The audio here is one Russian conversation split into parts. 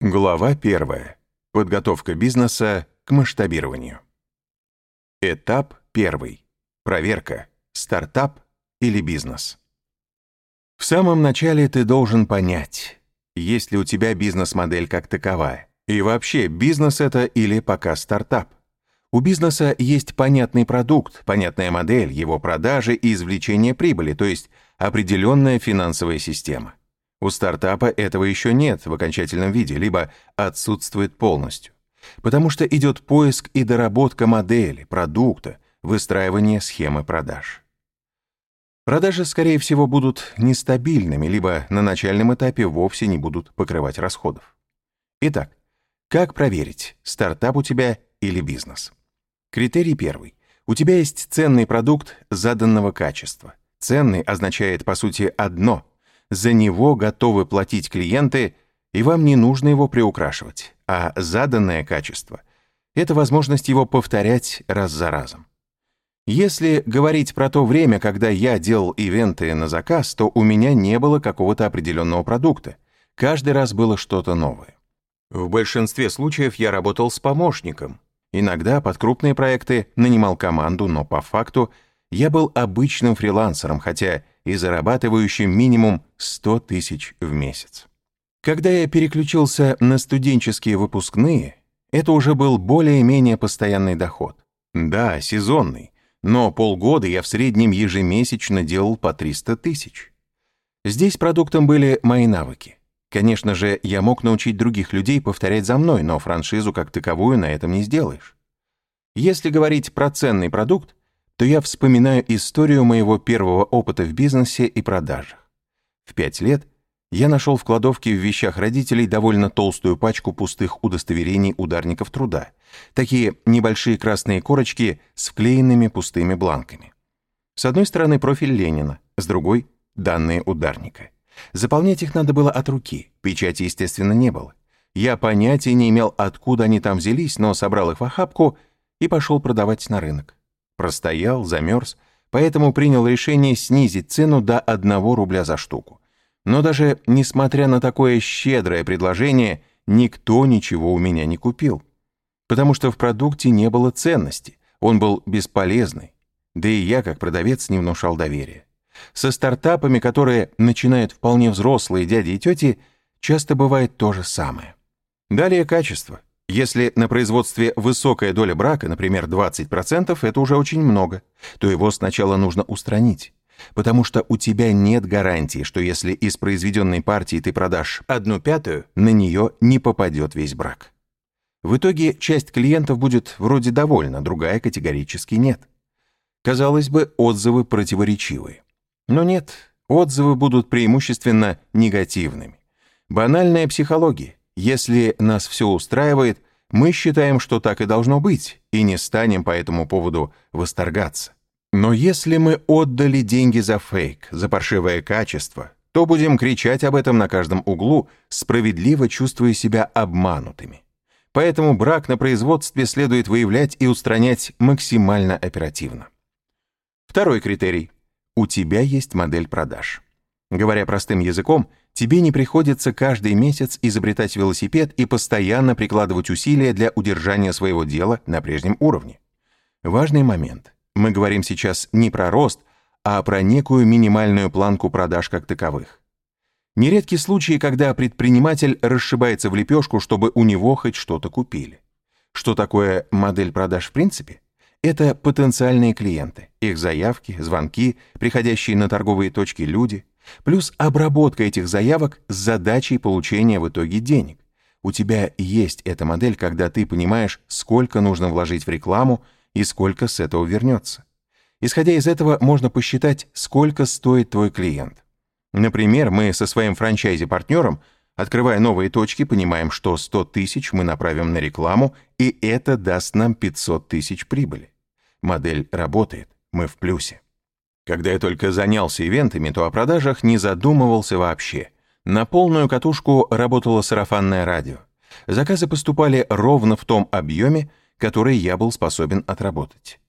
Глава 1. Подготовка бизнеса к масштабированию. Этап 1. Проверка. Стартап или бизнес. В самом начале ты должен понять, есть ли у тебя бизнес-модель как таковая. И вообще, бизнес это или пока стартап. У бизнеса есть понятный продукт, понятная модель, его продажи и извлечение прибыли, то есть определенная финансовая система. У стартапа этого еще нет в окончательном виде, либо отсутствует полностью. Потому что идет поиск и доработка модели, продукта, выстраивание схемы продаж. Продажи, скорее всего, будут нестабильными, либо на начальном этапе вовсе не будут покрывать расходов. Итак, как проверить, стартап у тебя или бизнес? Критерий первый. У тебя есть ценный продукт заданного качества. Ценный означает, по сути, одно за него готовы платить клиенты, и вам не нужно его приукрашивать, а заданное качество — это возможность его повторять раз за разом. Если говорить про то время, когда я делал ивенты на заказ, то у меня не было какого-то определенного продукта. Каждый раз было что-то новое. В большинстве случаев я работал с помощником. Иногда под крупные проекты нанимал команду, но по факту я был обычным фрилансером, хотя и зарабатывающим минимум 100 тысяч в месяц. Когда я переключился на студенческие выпускные, это уже был более-менее постоянный доход. Да, сезонный, но полгода я в среднем ежемесячно делал по 300 тысяч. Здесь продуктом были мои навыки. Конечно же, я мог научить других людей повторять за мной, но франшизу как таковую на этом не сделаешь. Если говорить про ценный продукт, то я вспоминаю историю моего первого опыта в бизнесе и продажах. В пять лет я нашел в кладовке в вещах родителей довольно толстую пачку пустых удостоверений ударников труда, такие небольшие красные корочки с вклеенными пустыми бланками. С одной стороны профиль Ленина, с другой — данные ударника. Заполнять их надо было от руки, печати, естественно, не было. Я понятия не имел, откуда они там взялись, но собрал их в охапку и пошел продавать на рынок. Простоял, замерз, поэтому принял решение снизить цену до 1 рубля за штуку. Но даже несмотря на такое щедрое предложение, никто ничего у меня не купил. Потому что в продукте не было ценности, он был бесполезный. Да и я, как продавец, не внушал доверия. Со стартапами, которые начинают вполне взрослые дяди и тети, часто бывает то же самое. Далее качество. Если на производстве высокая доля брака, например, 20%, это уже очень много, то его сначала нужно устранить. Потому что у тебя нет гарантии, что если из произведенной партии ты продашь одну пятую, на нее не попадет весь брак. В итоге часть клиентов будет вроде довольна, другая категорически нет. Казалось бы, отзывы противоречивые. Но нет, отзывы будут преимущественно негативными. Банальная психология. Если нас все устраивает, мы считаем, что так и должно быть, и не станем по этому поводу восторгаться. Но если мы отдали деньги за фейк, за паршивое качество, то будем кричать об этом на каждом углу, справедливо чувствуя себя обманутыми. Поэтому брак на производстве следует выявлять и устранять максимально оперативно. Второй критерий. У тебя есть модель продаж. Говоря простым языком, тебе не приходится каждый месяц изобретать велосипед и постоянно прикладывать усилия для удержания своего дела на прежнем уровне. Важный момент. Мы говорим сейчас не про рост, а про некую минимальную планку продаж как таковых. Нередки случаи, когда предприниматель расшибается в лепешку, чтобы у него хоть что-то купили. Что такое модель продаж в принципе? Это потенциальные клиенты, их заявки, звонки, приходящие на торговые точки люди, Плюс обработка этих заявок с задачей получения в итоге денег. У тебя есть эта модель, когда ты понимаешь, сколько нужно вложить в рекламу и сколько с этого вернется. Исходя из этого, можно посчитать, сколько стоит твой клиент. Например, мы со своим франчайзи-партнером, открывая новые точки, понимаем, что 100 тысяч мы направим на рекламу, и это даст нам 500 тысяч прибыли. Модель работает, мы в плюсе. Когда я только занялся ивентами, то о продажах не задумывался вообще. На полную катушку работало сарафанное радио. Заказы поступали ровно в том объеме, который я был способен отработать.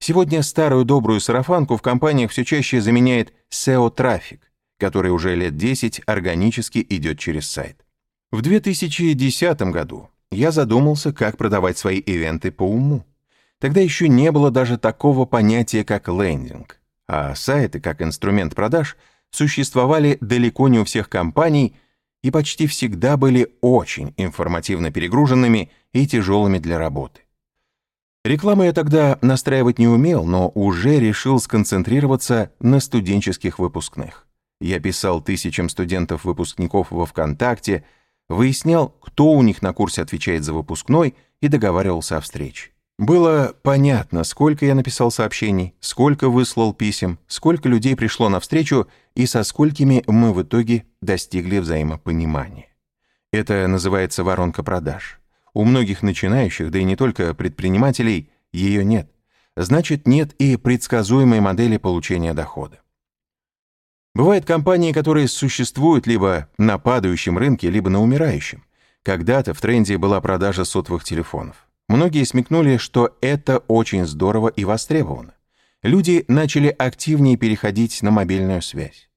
Сегодня старую добрую сарафанку в компаниях все чаще заменяет SEO-трафик, который уже лет 10 органически идет через сайт. В 2010 году я задумался, как продавать свои ивенты по уму. Тогда еще не было даже такого понятия, как лендинг, а сайты, как инструмент продаж, существовали далеко не у всех компаний и почти всегда были очень информативно перегруженными и тяжелыми для работы. Рекламу я тогда настраивать не умел, но уже решил сконцентрироваться на студенческих выпускных. Я писал тысячам студентов-выпускников во ВКонтакте, выяснял, кто у них на курсе отвечает за выпускной и договаривался о встрече. Было понятно, сколько я написал сообщений, сколько выслал писем, сколько людей пришло на встречу и со сколькими мы в итоге достигли взаимопонимания. Это называется воронка продаж. У многих начинающих, да и не только предпринимателей, ее нет. Значит, нет и предсказуемой модели получения дохода. Бывают компании, которые существуют либо на падающем рынке, либо на умирающем. Когда-то в тренде была продажа сотовых телефонов. Многие смекнули, что это очень здорово и востребовано. Люди начали активнее переходить на мобильную связь.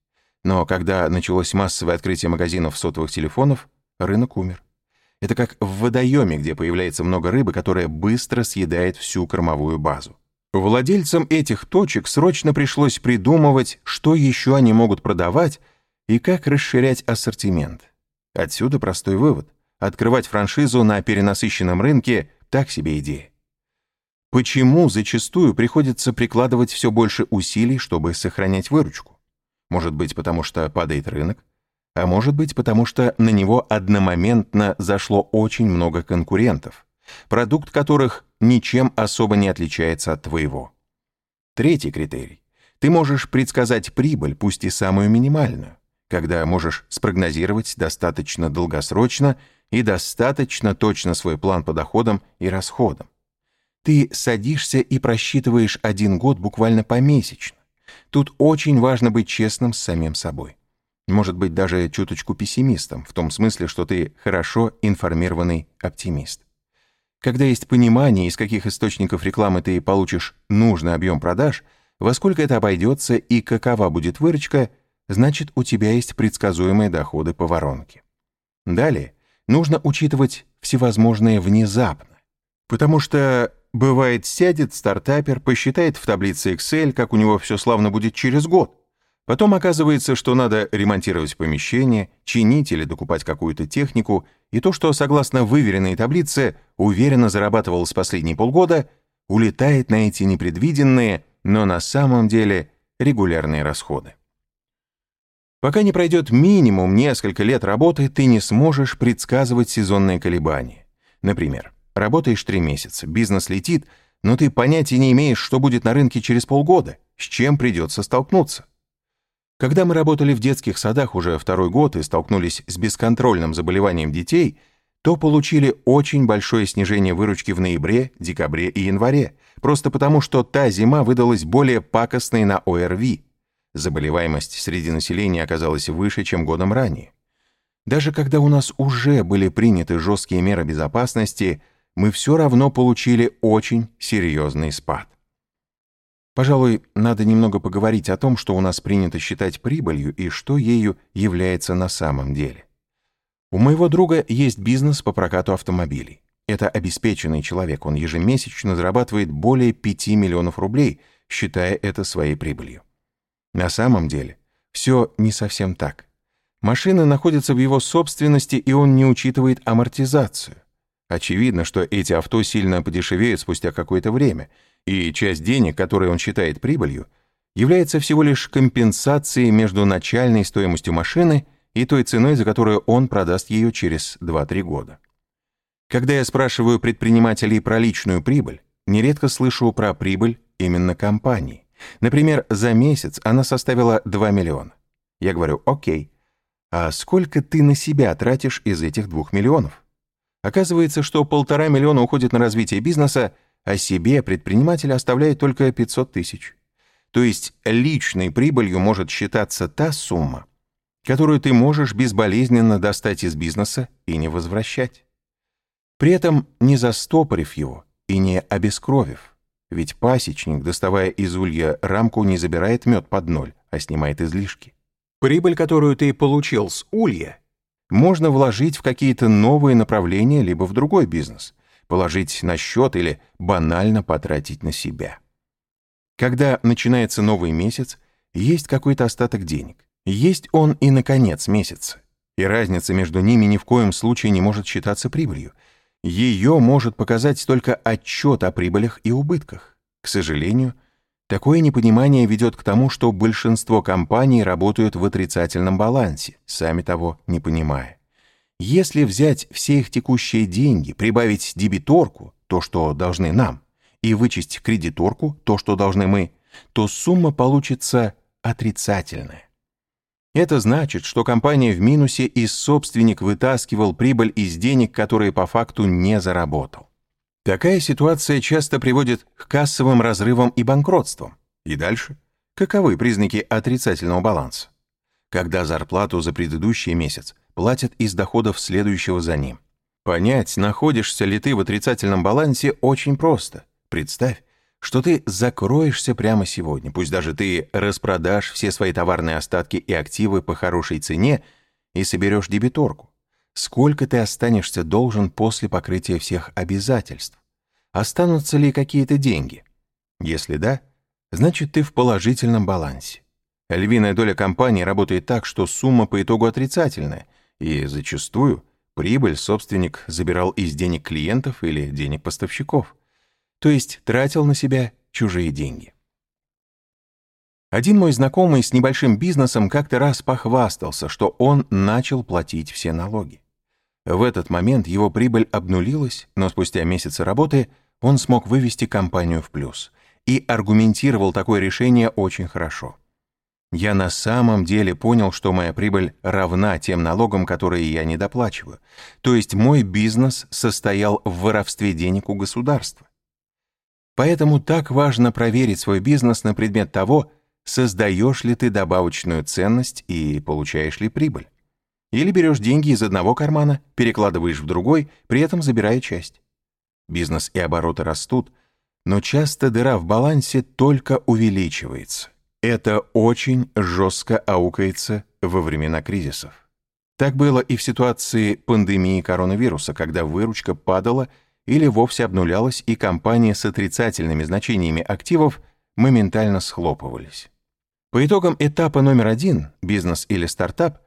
Но когда началось массовое открытие магазинов сотовых телефонов, рынок умер. Это как в водоеме, где появляется много рыбы, которая быстро съедает всю кормовую базу. Владельцам этих точек срочно пришлось придумывать, что еще они могут продавать и как расширять ассортимент. Отсюда простой вывод. Открывать франшизу на перенасыщенном рынке так себе идея. Почему зачастую приходится прикладывать все больше усилий, чтобы сохранять выручку? Может быть, потому что падает рынок, а может быть, потому что на него одномоментно зашло очень много конкурентов, продукт которых ничем особо не отличается от твоего. Третий критерий. Ты можешь предсказать прибыль, пусть и самую минимальную, когда можешь спрогнозировать достаточно долгосрочно и достаточно точно свой план по доходам и расходам. Ты садишься и просчитываешь один год буквально помесячно. Тут очень важно быть честным с самим собой. Может быть, даже чуточку пессимистом, в том смысле, что ты хорошо информированный оптимист. Когда есть понимание, из каких источников рекламы ты получишь нужный объем продаж, во сколько это обойдется и какова будет выручка, значит, у тебя есть предсказуемые доходы по воронке. Далее, нужно учитывать всевозможные внезапно. Потому что, бывает, сядет стартапер, посчитает в таблице Excel, как у него все славно будет через год. Потом оказывается, что надо ремонтировать помещение, чинить или докупать какую-то технику, и то, что, согласно выверенной таблице, уверенно зарабатывалось последние полгода, улетает на эти непредвиденные, но на самом деле регулярные расходы. Пока не пройдет минимум несколько лет работы, ты не сможешь предсказывать сезонные колебания. Например, работаешь три месяца, бизнес летит, но ты понятия не имеешь, что будет на рынке через полгода, с чем придется столкнуться. Когда мы работали в детских садах уже второй год и столкнулись с бесконтрольным заболеванием детей, то получили очень большое снижение выручки в ноябре, декабре и январе, просто потому что та зима выдалась более пакостной на ОРВИ, заболеваемость среди населения оказалась выше, чем годом ранее. Даже когда у нас уже были приняты жесткие меры безопасности, мы все равно получили очень серьезный спад. Пожалуй, надо немного поговорить о том, что у нас принято считать прибылью и что ею является на самом деле. У моего друга есть бизнес по прокату автомобилей. Это обеспеченный человек, он ежемесячно зарабатывает более 5 миллионов рублей, считая это своей прибылью. На самом деле, все не совсем так. Машины находятся в его собственности, и он не учитывает амортизацию. Очевидно, что эти авто сильно подешевеют спустя какое-то время, и часть денег, которые он считает прибылью, является всего лишь компенсацией между начальной стоимостью машины и той ценой, за которую он продаст ее через 2-3 года. Когда я спрашиваю предпринимателей про личную прибыль, нередко слышу про прибыль именно компании. Например, за месяц она составила 2 миллиона. Я говорю, окей, а сколько ты на себя тратишь из этих 2 миллионов? Оказывается, что полтора миллиона уходит на развитие бизнеса, а себе предприниматель оставляет только 500 тысяч. То есть личной прибылью может считаться та сумма, которую ты можешь безболезненно достать из бизнеса и не возвращать. При этом не застопорив его и не обескровив. Ведь пасечник, доставая из улья рамку, не забирает мед под ноль, а снимает излишки. Прибыль, которую ты получил с улья, можно вложить в какие-то новые направления либо в другой бизнес, положить на счет или банально потратить на себя. Когда начинается новый месяц, есть какой-то остаток денег. Есть он и на конец месяца. И разница между ними ни в коем случае не может считаться прибылью. Ее может показать только отчет о прибылях и убытках. К сожалению, такое непонимание ведет к тому, что большинство компаний работают в отрицательном балансе, сами того не понимая. Если взять все их текущие деньги, прибавить дебиторку, то, что должны нам, и вычесть кредиторку, то, что должны мы, то сумма получится отрицательная. Это значит, что компания в минусе и собственник вытаскивал прибыль из денег, которые по факту не заработал. Такая ситуация часто приводит к кассовым разрывам и банкротствам. И дальше? Каковы признаки отрицательного баланса? Когда зарплату за предыдущий месяц платят из доходов следующего за ним. Понять, находишься ли ты в отрицательном балансе, очень просто. Представь, что ты закроешься прямо сегодня, пусть даже ты распродашь все свои товарные остатки и активы по хорошей цене и соберешь дебиторку. Сколько ты останешься должен после покрытия всех обязательств? Останутся ли какие-то деньги? Если да, значит ты в положительном балансе. Львиная доля компании работает так, что сумма по итогу отрицательная, и зачастую прибыль собственник забирал из денег клиентов или денег поставщиков то есть тратил на себя чужие деньги. Один мой знакомый с небольшим бизнесом как-то раз похвастался, что он начал платить все налоги. В этот момент его прибыль обнулилась, но спустя месяцы работы он смог вывести компанию в плюс и аргументировал такое решение очень хорошо. Я на самом деле понял, что моя прибыль равна тем налогам, которые я не доплачиваю. То есть мой бизнес состоял в воровстве денег у государства. Поэтому так важно проверить свой бизнес на предмет того, создаешь ли ты добавочную ценность и получаешь ли прибыль. Или берешь деньги из одного кармана, перекладываешь в другой, при этом забирая часть. Бизнес и обороты растут, но часто дыра в балансе только увеличивается. Это очень жестко аукается во времена кризисов. Так было и в ситуации пандемии коронавируса, когда выручка падала или вовсе обнулялась, и компании с отрицательными значениями активов моментально схлопывались. По итогам этапа номер один, бизнес или стартап,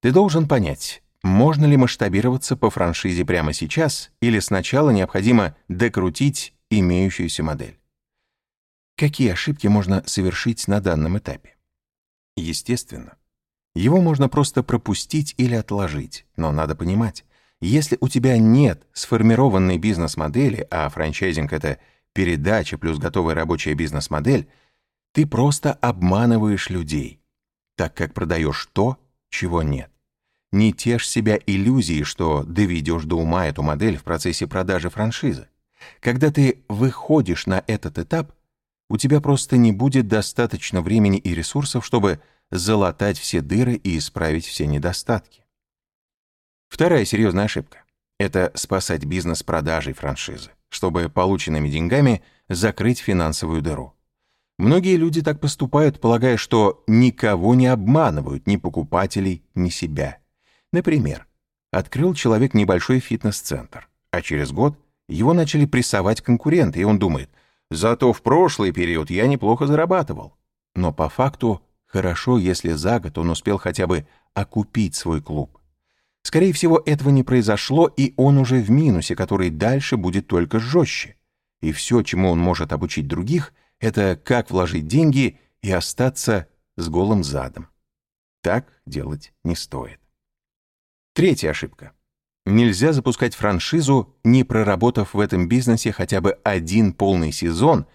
ты должен понять, можно ли масштабироваться по франшизе прямо сейчас или сначала необходимо докрутить имеющуюся модель. Какие ошибки можно совершить на данном этапе? Естественно, его можно просто пропустить или отложить, но надо понимать, если у тебя нет сформированной бизнес-модели, а франчайзинг — это передача плюс готовая рабочая бизнес-модель, ты просто обманываешь людей, так как продаешь то, чего нет. Не тешь себя иллюзией, что доведешь до ума эту модель в процессе продажи франшизы. Когда ты выходишь на этот этап, у тебя просто не будет достаточно времени и ресурсов, чтобы залатать все дыры и исправить все недостатки. Вторая серьезная ошибка — это спасать бизнес продажей франшизы, чтобы полученными деньгами закрыть финансовую дыру. Многие люди так поступают, полагая, что никого не обманывают, ни покупателей, ни себя. Например, открыл человек небольшой фитнес-центр, а через год его начали прессовать конкуренты, и он думает, зато в прошлый период я неплохо зарабатывал. Но по факту хорошо, если за год он успел хотя бы окупить свой клуб. Скорее всего, этого не произошло, и он уже в минусе, который дальше будет только жестче. И все, чему он может обучить других, это как вложить деньги и остаться с голым задом. Так делать не стоит. Третья ошибка. Нельзя запускать франшизу, не проработав в этом бизнесе хотя бы один полный сезон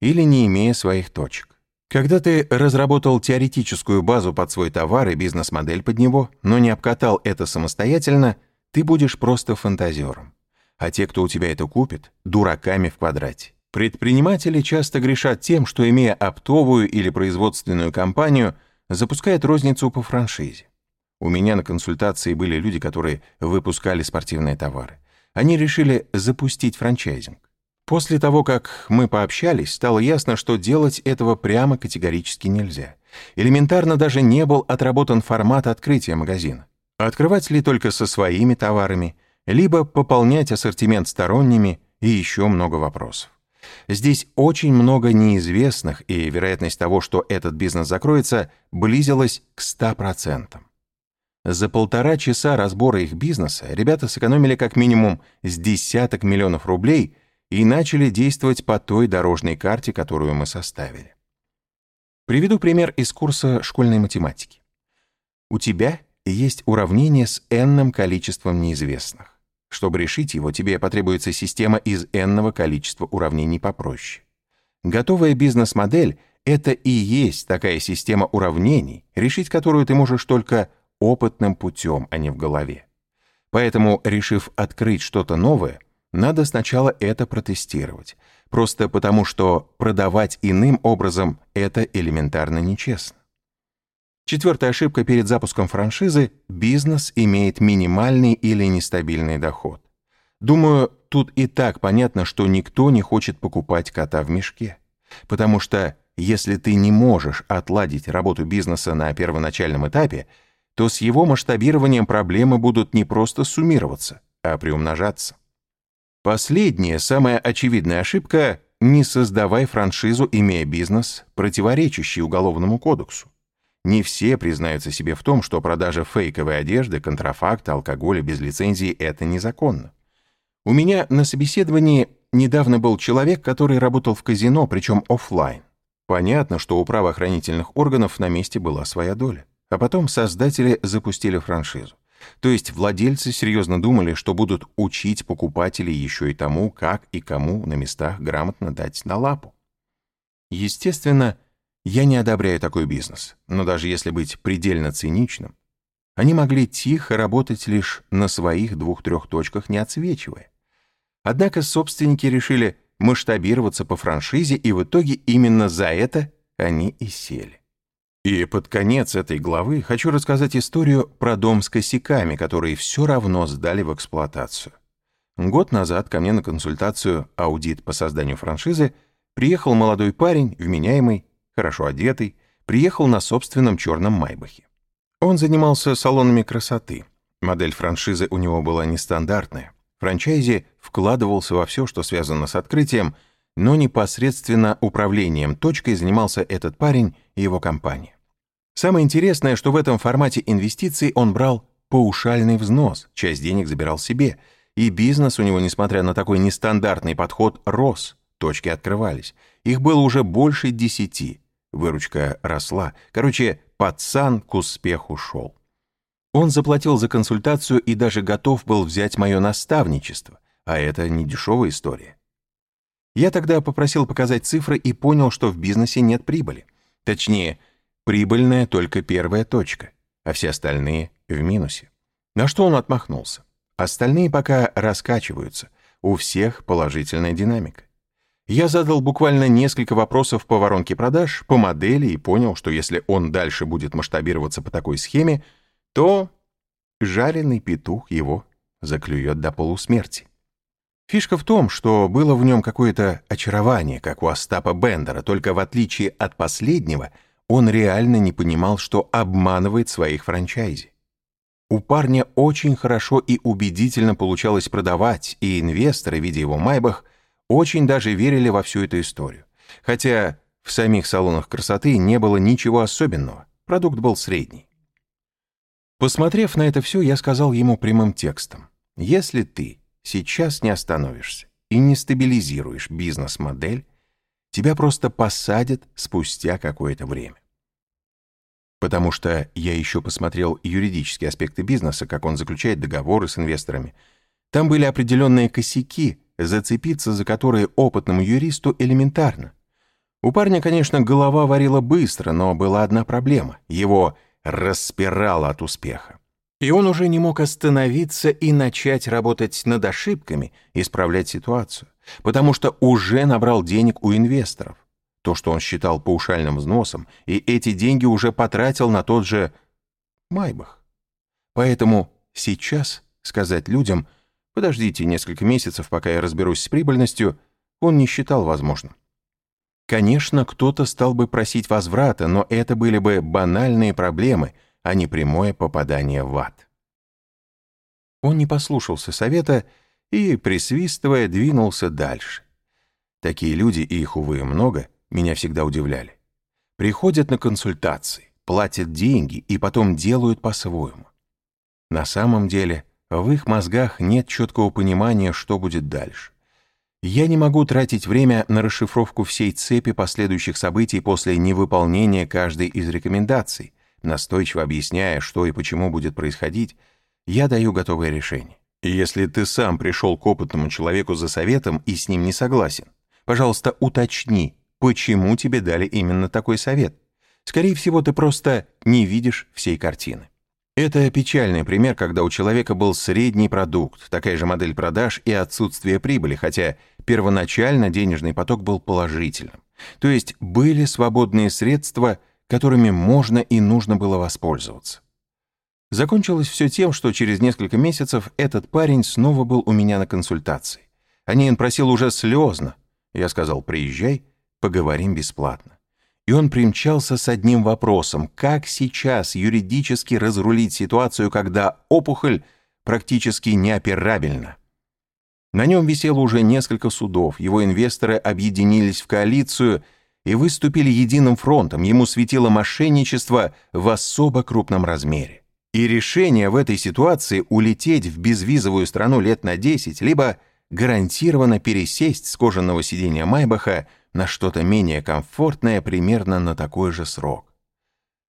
или не имея своих точек. Когда ты разработал теоретическую базу под свой товар и бизнес-модель под него, но не обкатал это самостоятельно, ты будешь просто фантазером. А те, кто у тебя это купит, дураками в квадрате. Предприниматели часто грешат тем, что, имея оптовую или производственную компанию, запускают розницу по франшизе. У меня на консультации были люди, которые выпускали спортивные товары. Они решили запустить франчайзинг. После того, как мы пообщались, стало ясно, что делать этого прямо категорически нельзя. Элементарно даже не был отработан формат открытия магазина. Открывать ли только со своими товарами, либо пополнять ассортимент сторонними и еще много вопросов. Здесь очень много неизвестных, и вероятность того, что этот бизнес закроется, близилась к 100%. За полтора часа разбора их бизнеса ребята сэкономили как минимум с десяток миллионов рублей и начали действовать по той дорожной карте, которую мы составили. Приведу пример из курса школьной математики. У тебя есть уравнение с n количеством неизвестных. Чтобы решить его, тебе потребуется система из n количества уравнений попроще. Готовая бизнес-модель — это и есть такая система уравнений, решить которую ты можешь только опытным путем, а не в голове. Поэтому, решив открыть что-то новое, надо сначала это протестировать, просто потому что продавать иным образом — это элементарно нечестно. Четвертая ошибка перед запуском франшизы – бизнес имеет минимальный или нестабильный доход. Думаю, тут и так понятно, что никто не хочет покупать кота в мешке. Потому что если ты не можешь отладить работу бизнеса на первоначальном этапе, то с его масштабированием проблемы будут не просто суммироваться, а приумножаться. Последняя, самая очевидная ошибка – не создавай франшизу, имея бизнес, противоречащий Уголовному кодексу. Не все признаются себе в том, что продажа фейковой одежды, контрафакта, алкоголя без лицензии – это незаконно. У меня на собеседовании недавно был человек, который работал в казино, причем офлайн. Понятно, что у правоохранительных органов на месте была своя доля. А потом создатели запустили франшизу. То есть владельцы серьезно думали, что будут учить покупателей еще и тому, как и кому на местах грамотно дать на лапу. Естественно, я не одобряю такой бизнес, но даже если быть предельно циничным, они могли тихо работать лишь на своих двух-трех точках, не отсвечивая. Однако собственники решили масштабироваться по франшизе, и в итоге именно за это они и сели. И под конец этой главы хочу рассказать историю про дом с косяками, которые все равно сдали в эксплуатацию. Год назад ко мне на консультацию «Аудит по созданию франшизы» приехал молодой парень, вменяемый, хорошо одетый, приехал на собственном черном Майбахе. Он занимался салонами красоты. Модель франшизы у него была нестандартная. Франчайзи вкладывался во все, что связано с открытием, но непосредственно управлением точкой занимался этот парень и его компания. Самое интересное, что в этом формате инвестиций он брал паушальный взнос, часть денег забирал себе, и бизнес у него, несмотря на такой нестандартный подход, рос, точки открывались. Их было уже больше десяти, Выручка росла. Короче, пацан к успеху шел. Он заплатил за консультацию и даже готов был взять мое наставничество. А это не дешевая история. Я тогда попросил показать цифры и понял, что в бизнесе нет прибыли. Точнее, прибыльная только первая точка, а все остальные в минусе. На что он отмахнулся. Остальные пока раскачиваются. У всех положительная динамика. Я задал буквально несколько вопросов по воронке продаж, по модели и понял, что если он дальше будет масштабироваться по такой схеме, то жареный петух его заклюет до полусмерти. Фишка в том, что было в нем какое-то очарование, как у Остапа Бендера, только в отличие от последнего, он реально не понимал, что обманывает своих франчайзи. У парня очень хорошо и убедительно получалось продавать, и инвесторы, видя его майбах, очень даже верили во всю эту историю. Хотя в самих салонах красоты не было ничего особенного, продукт был средний. Посмотрев на это все, я сказал ему прямым текстом, если ты сейчас не остановишься и не стабилизируешь бизнес-модель, тебя просто посадят спустя какое-то время. Потому что я еще посмотрел юридические аспекты бизнеса, как он заключает договоры с инвесторами. Там были определенные косяки, зацепиться за которые опытному юристу элементарно. У парня, конечно, голова варила быстро, но была одна проблема. Его распирало от успеха. И он уже не мог остановиться и начать работать над ошибками, исправлять ситуацию, потому что уже набрал денег у инвесторов. То, что он считал паушальным взносом, и эти деньги уже потратил на тот же Майбах. Поэтому сейчас сказать людям, Подождите несколько месяцев, пока я разберусь с прибыльностью, он не считал возможным. Конечно, кто-то стал бы просить возврата, но это были бы банальные проблемы, а не прямое попадание в ад. Он не послушался совета и, присвистывая, двинулся дальше. Такие люди, и их, увы, много, меня всегда удивляли. Приходят на консультации, платят деньги и потом делают по-своему. На самом деле, в их мозгах нет четкого понимания, что будет дальше. Я не могу тратить время на расшифровку всей цепи последующих событий после невыполнения каждой из рекомендаций, настойчиво объясняя, что и почему будет происходить, я даю готовое решение. Если ты сам пришел к опытному человеку за советом и с ним не согласен, пожалуйста, уточни, почему тебе дали именно такой совет. Скорее всего, ты просто не видишь всей картины. Это печальный пример, когда у человека был средний продукт, такая же модель продаж и отсутствие прибыли, хотя первоначально денежный поток был положительным. То есть были свободные средства, которыми можно и нужно было воспользоваться. Закончилось все тем, что через несколько месяцев этот парень снова был у меня на консультации. Анин просил уже слезно. Я сказал, приезжай, поговорим бесплатно и он примчался с одним вопросом, как сейчас юридически разрулить ситуацию, когда опухоль практически неоперабельна. На нем висело уже несколько судов, его инвесторы объединились в коалицию и выступили единым фронтом, ему светило мошенничество в особо крупном размере. И решение в этой ситуации улететь в безвизовую страну лет на 10, либо гарантированно пересесть с кожаного сиденья Майбаха на что-то менее комфортное примерно на такой же срок.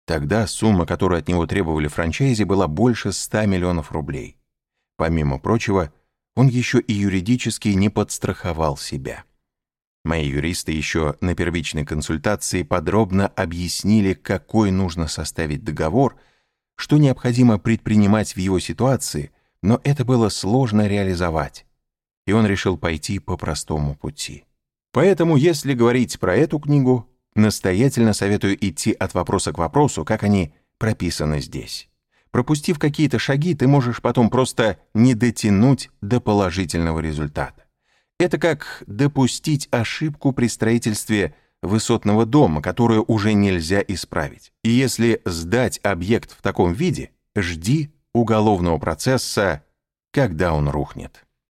Тогда сумма, которую от него требовали франчайзи, была больше 100 миллионов рублей. Помимо прочего, он еще и юридически не подстраховал себя. Мои юристы еще на первичной консультации подробно объяснили, какой нужно составить договор, что необходимо предпринимать в его ситуации, но это было сложно реализовать, и он решил пойти по простому пути. Поэтому, если говорить про эту книгу, настоятельно советую идти от вопроса к вопросу, как они прописаны здесь. Пропустив какие-то шаги, ты можешь потом просто не дотянуть до положительного результата. Это как допустить ошибку при строительстве высотного дома, которую уже нельзя исправить. И если сдать объект в таком виде, жди уголовного процесса, когда он рухнет.